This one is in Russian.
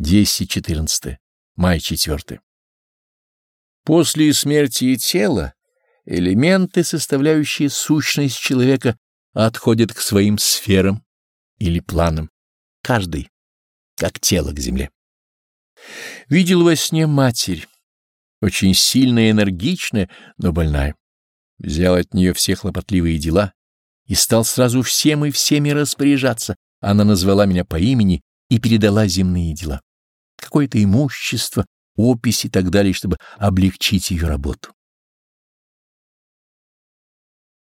10-14. Май 4. После смерти тела элементы, составляющие сущность человека, отходят к своим сферам или планам, каждый, как тело к земле. Видел во сне матерь, очень сильная и энергичная, но больная. Взял от нее все хлопотливые дела и стал сразу всем и всеми распоряжаться. Она назвала меня по имени и передала земные дела. Какое-то имущество, опись и так далее, чтобы облегчить ее работу.